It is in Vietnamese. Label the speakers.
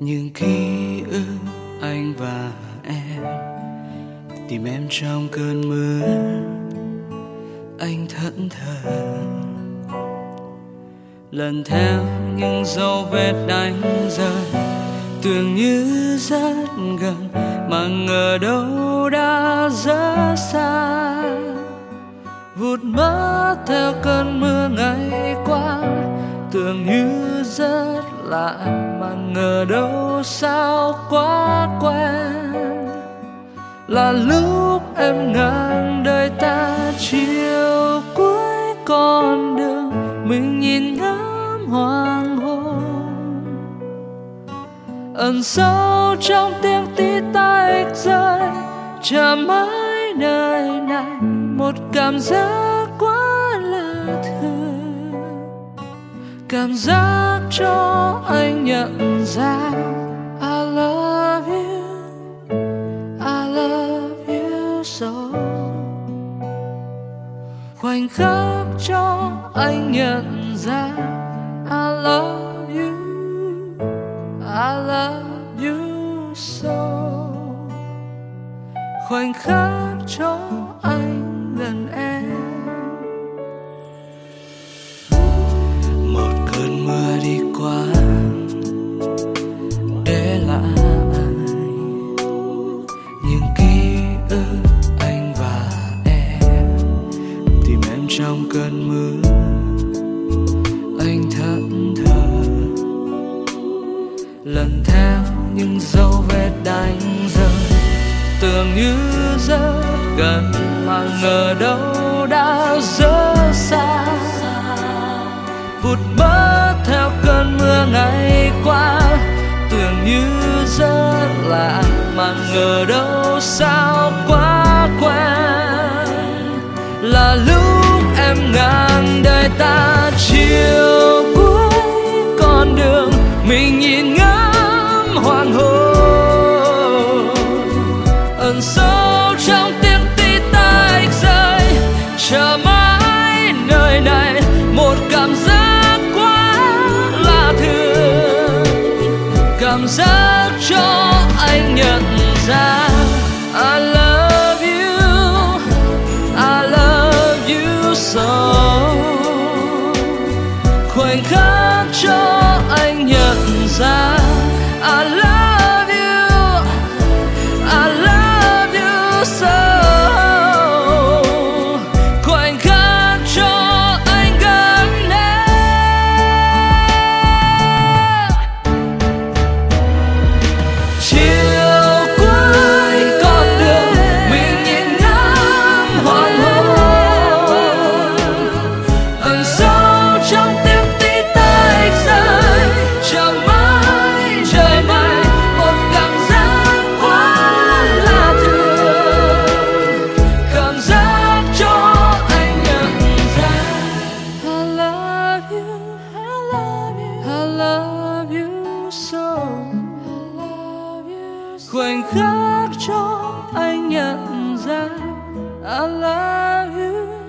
Speaker 1: những ký ức anh và em tìm em trong cơn mưa, anh thẫn thờ. Lần theo những dấu vết đánh rơi, tưởng như rất gần, mà ngờ đâu đã rất xa. Vụt mất theo cơn mưa ngày qua, tưởng như rất lạ mà ngờ đâu sao quá quen. Là lúc em ngang đời ta, chiều cuối con đường, mình nhìn ngắm hoàng hôn. Ẩn sâu trong tiếng tí tách rơi, chờ mãi nơi này, một cảm giác quá cảm giác cho anh nhận ra, I love you, I love you so. Khoảnh khắc cho anh nhận ra, I love you, I love you so. Khoảnh khắc cho tìm em trong cơn mưa. Anh thẫn thờ. Lần theo những dấu vết đánh rơi, tưởng như rất gần mà ngờ đâu đã rất xa. Vụt mất theo cơn mưa ngày qua, tưởng như rất lạ mà ngờ đâu sao quá quen. Là lúc đời ta chiều cuối con đường, mình nhìn ngắm hoàng hôn. Ẩn sâu trong tiếng tí tách rơi chờ mãi nơi này, một cảm giác quá lạ thường. Cảm giác cho anh nhận ra khoảnh khắc cho anh nhận ra I love you